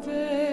convey.